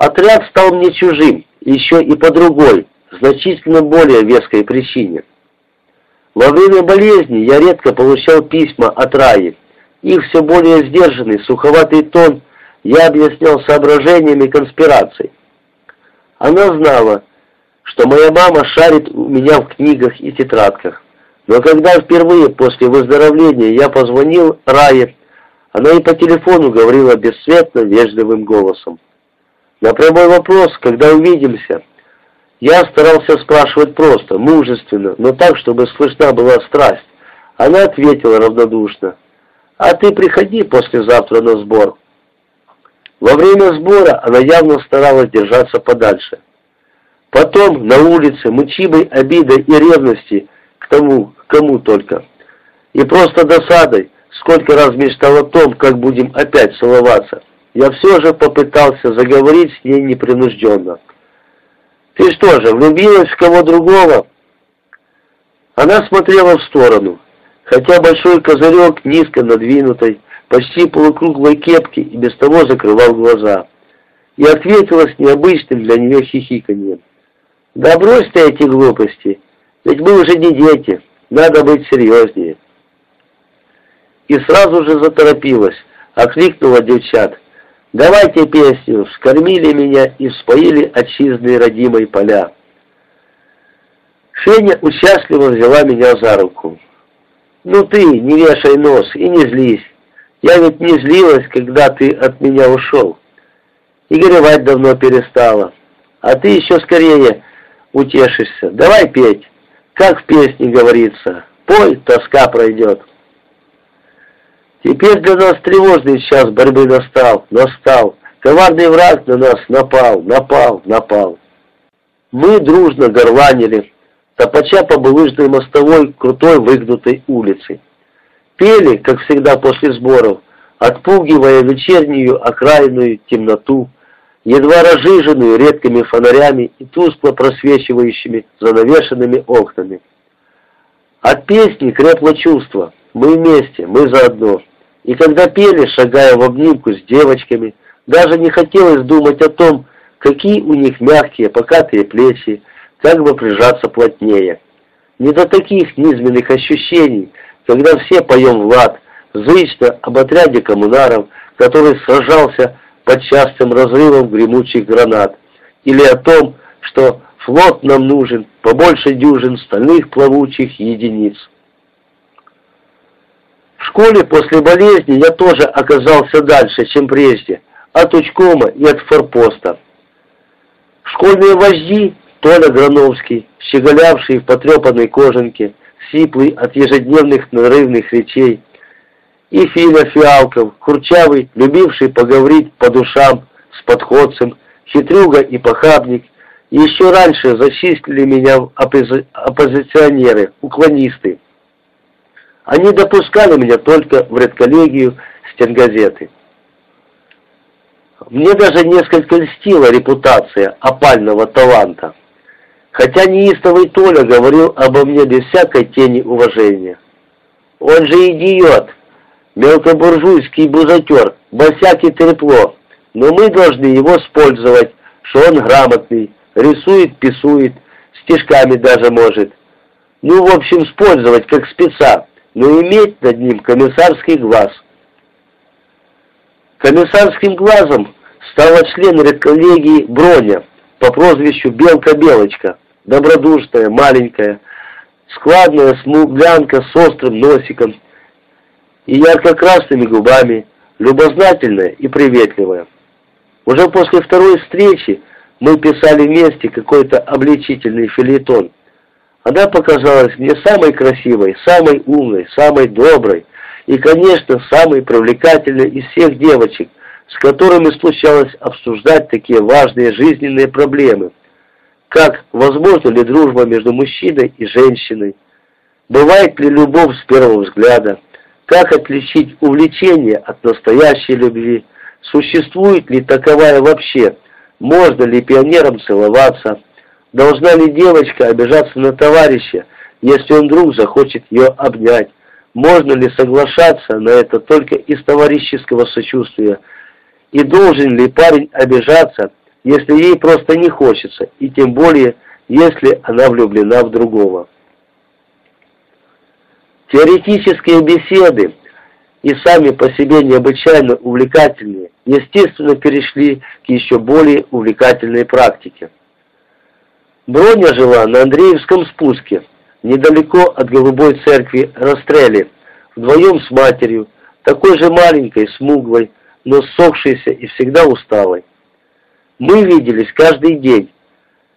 Отряд стал мне чужим, еще и по другой, значительно более веской причине. Во время болезни я редко получал письма от Раи. Их все более сдержанный, суховатый тон я объяснял соображениями конспираций. Она знала, что моя мама шарит у меня в книгах и тетрадках. Но когда впервые после выздоровления я позвонил Рае, она и по телефону говорила бесцветно, вежливым голосом. На прямой вопрос, когда увидимся, я старался спрашивать просто, мужественно, но так, чтобы слышна была страсть. Она ответила равнодушно. «А ты приходи послезавтра на сбор». Во время сбора она явно старалась держаться подальше. Потом на улице, мучимой обидой и ревности к тому, кому только. И просто досадой, сколько раз мечтал о том, как будем опять целоваться. Я все же попытался заговорить с ней непринужденно. «Ты что же, влюбилась в кого другого?» Она смотрела в сторону, хотя большой козырек низко надвинутой, почти полукруглой кепки и без того закрывал глаза, и ответила с необычным для нее хихиканьем. «Да брось ты эти глупости, ведь мы уже не дети, надо быть серьезнее». И сразу же заторопилась, окликнула девчат. Давайте песню, вскормили меня и вспоили отчизны родимой поля. Феня участливо взяла меня за руку. «Ну ты, не вешай нос и не злись. Я ведь не злилась, когда ты от меня ушел. И горевать давно перестала. А ты еще скорее утешишься. Давай петь, как в песне говорится. Пой, тоска пройдет». Теперь для нас тревожный час борьбы настал, настал. Коварный враг на нас напал, напал, напал. Мы дружно горланили, топача по булыжной мостовой крутой выгнутой улицы. Пели, как всегда после сборов, отпугивая вечернюю окраинную темноту, едва разжиженную редкими фонарями и тускло просвечивающими занавешенными окнами. От песни крепло чувство. Мы вместе, мы заодно. И когда пели, шагая в обнимку с девочками, даже не хотелось думать о том, какие у них мягкие, покатые плечи, как бы прижаться плотнее. Не до таких низменных ощущений, когда все поем в лад, зычно об отряде коммунаров, который сражался под частым разрывом гремучих гранат, или о том, что флот нам нужен, побольше дюжин стальных плавучих единиц. Школе после болезни я тоже оказался дальше, чем прежде, от учкома и от форпоста. Школьные вожди, Толя Грановский, щеголявший в потрепанной кожанке, сиплый от ежедневных нарывных речей, и Филя Фиалков, курчавый, любивший поговорить по душам с подходцем, хитрюга и похабник, еще раньше зачислили меня в оппозиционеры, уклонисты. Они допускали меня только в редколлегию стенгазеты. Мне даже несколько льстила репутация опального таланта, хотя неистовый Толя говорил обо мне без всякой тени уважения. Он же идиот, мелкобуржуйский бузатер, босяк и трепло, но мы должны его использовать, что он грамотный, рисует, писует, стишками даже может. Ну, в общем, использовать как спеца, но иметь над ним комиссарский глаз. Комиссарским глазом стала член редколлегии Броня по прозвищу Белка-Белочка, добродушная, маленькая, складная смуглянка с острым носиком и ярко-красными губами, любознательная и приветливая. Уже после второй встречи мы писали вместе какой-то обличительный филетон. Она показалась мне самой красивой, самой умной, самой доброй и, конечно, самой привлекательной из всех девочек, с которыми случалось обсуждать такие важные жизненные проблемы, как возможно ли дружба между мужчиной и женщиной, бывает ли любовь с первого взгляда, как отличить увлечение от настоящей любви, существует ли таковая вообще, можно ли пионерам целоваться, Должна ли девочка обижаться на товарища, если он вдруг захочет ее обнять? Можно ли соглашаться на это только из товарищеского сочувствия? И должен ли парень обижаться, если ей просто не хочется, и тем более, если она влюблена в другого. Теоретические беседы и сами по себе необычайно увлекательные, естественно, перешли к еще более увлекательной практике. Броня жила на Андреевском спуске, недалеко от Голубой церкви Растрели, вдвоем с матерью, такой же маленькой, смуглой, но ссохшейся и всегда усталой. Мы виделись каждый день.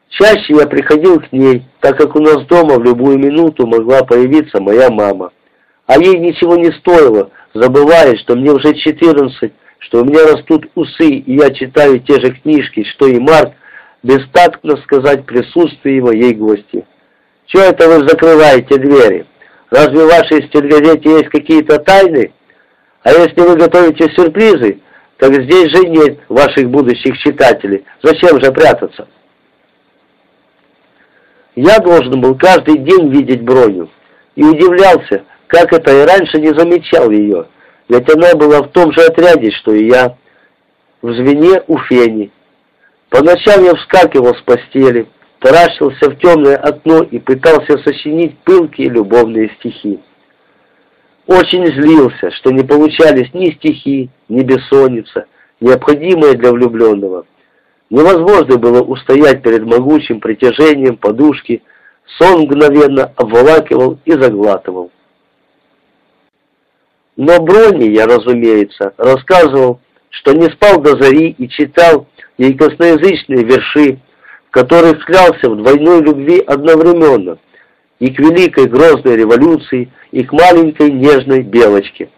Чаще я приходил к ней, так как у нас дома в любую минуту могла появиться моя мама. А ей ничего не стоило, забывая, что мне уже 14, что у меня растут усы, и я читаю те же книжки, что и Марк, бестактно сказать присутствие моей гости. Чего это вы закрываете двери? Разве в вашей стильгазете есть какие-то тайны? А если вы готовите сюрпризы, так здесь же нет ваших будущих читателей. Зачем же прятаться? Я должен был каждый день видеть Броню. И удивлялся, как это и раньше не замечал ее. Ведь она была в том же отряде, что и я, в звене у Фени. По ночам я вскакивал с постели, таращился в темное окно и пытался сочинить пылкие любовные стихи. Очень злился, что не получались ни стихи, ни бессонница, необходимые для влюбленного. Невозможно было устоять перед могучим притяжением подушки, сон мгновенно обволакивал и заглатывал. Но Брони я, разумеется, рассказывал, что не спал до зари и читал ей косноязычные верши, в которых клялся в двойной любви одновременно и к великой грозной революции, и к маленькой нежной белочке.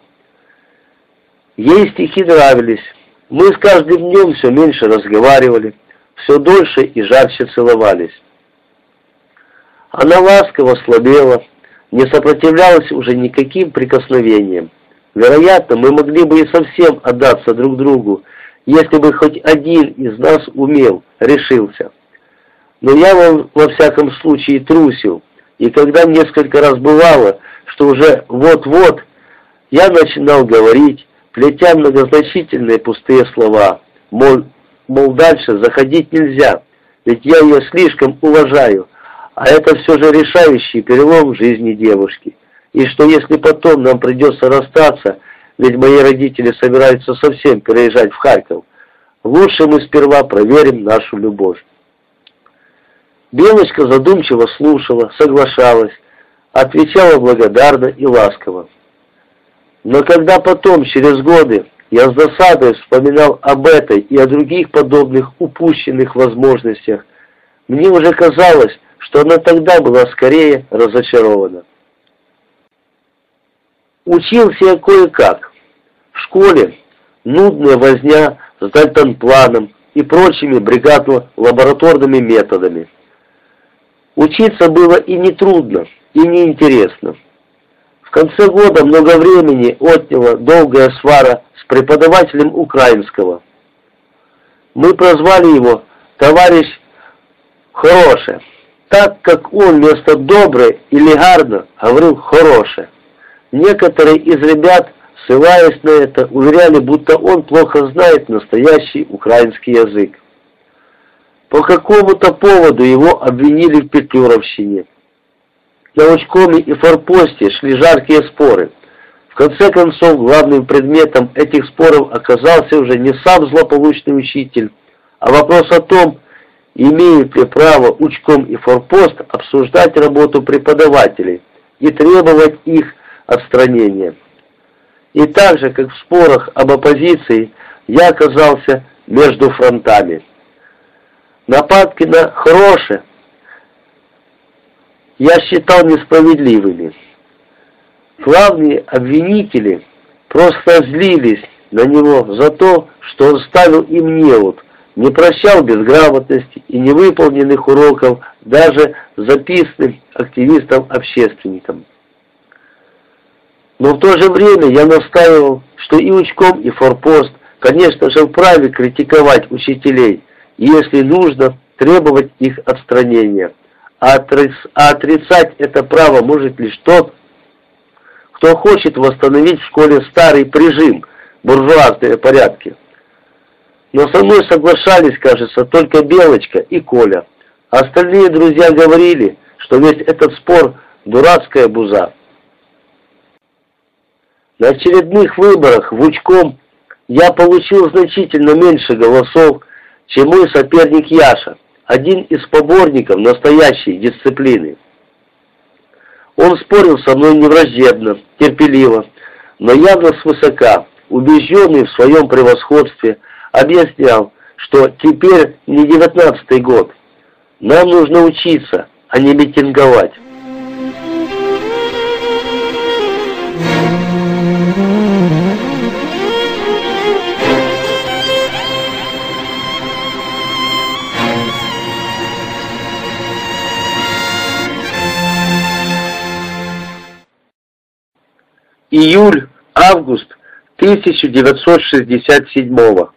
Ей стихи нравились. Мы с каждым днем все меньше разговаривали, все дольше и жарче целовались. Она ласково слабела, не сопротивлялась уже никаким прикосновениям. Вероятно, мы могли бы и совсем отдаться друг другу, если бы хоть один из нас умел, решился. Но я во, во всяком случае трусил, и когда несколько раз бывало, что уже вот-вот, я начинал говорить, плетя многозначительные пустые слова, мол, мол дальше заходить нельзя, ведь я ее слишком уважаю, а это все же решающий перелом в жизни девушки и что если потом нам придется расстаться, ведь мои родители собираются совсем переезжать в Харьков, лучше мы сперва проверим нашу любовь. Белочка задумчиво слушала, соглашалась, отвечала благодарно и ласково. Но когда потом, через годы, я с досадой вспоминал об этой и о других подобных упущенных возможностях, мне уже казалось, что она тогда была скорее разочарована. Учился я кое-как. В школе нудная возня с дальтон-планом и прочими бригадно-лабораторными методами. Учиться было и нетрудно, и неинтересно. В конце года много времени отняла долгая свара с преподавателем украинского. Мы прозвали его «товарищ хороший», так как он вместо «добрый» или «гарно» говорил «хорошее». Некоторые из ребят, ссылаясь на это, уверяли, будто он плохо знает настоящий украинский язык. По какому-то поводу его обвинили в петлюровщине. На учкоме и форпосте шли жаркие споры. В конце концов, главным предметом этих споров оказался уже не сам злополучный учитель, а вопрос о том, имеют ли право учком и форпост обсуждать работу преподавателей и требовать их отстранения. И так же, как в спорах об оппозиции, я оказался между фронтами. Нападки на Хроше я считал несправедливыми. Главные обвинители просто злились на него за то, что он ставил им неуд, не прощал безграмотности и невыполненных уроков даже записанным активистам-общественникам. Но в то же время я настаивал, что и учком, и форпост, конечно же, вправе критиковать учителей, если нужно, требовать их отстранения. А, а отрицать это право может лишь тот, кто хочет восстановить в школе старый прижим, буржуазные порядки. Но со мной соглашались, кажется, только Белочка и Коля. Остальные друзья говорили, что весь этот спор – дурацкая буза. На очередных выборах в Учком я получил значительно меньше голосов, чем мой соперник Яша, один из поборников настоящей дисциплины. Он спорил со мной невраждебно, терпеливо, но явно свысока, убежденный в своем превосходстве, объяснял, что теперь не девятнадцатый год. Нам нужно учиться, а не митинговать. Июль-август 1967 года.